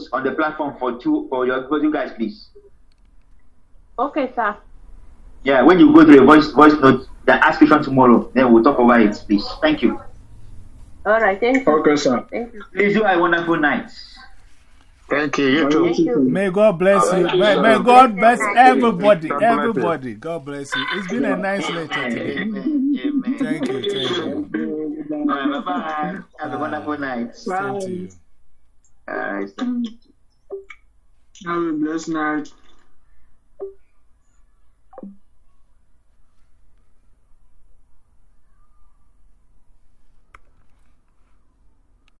notes on the platform for two for your for you guys, please. Okay, sir. Yeah, when you go to the voice voice note, then ask question tomorrow. Then we'll talk about it, please. Thank you. All right. Thank you. Okay, sir. Thank you. Please do a wonderful night. Thank you. You too. Thank you. May God bless you. May, may God bless everybody. Everybody. God bless you. It's been a nice lecture today. Amen. Amen. Thank you. Thank you. All right, bye bye. Have a wonderful night. Same to you. Have a blessed night.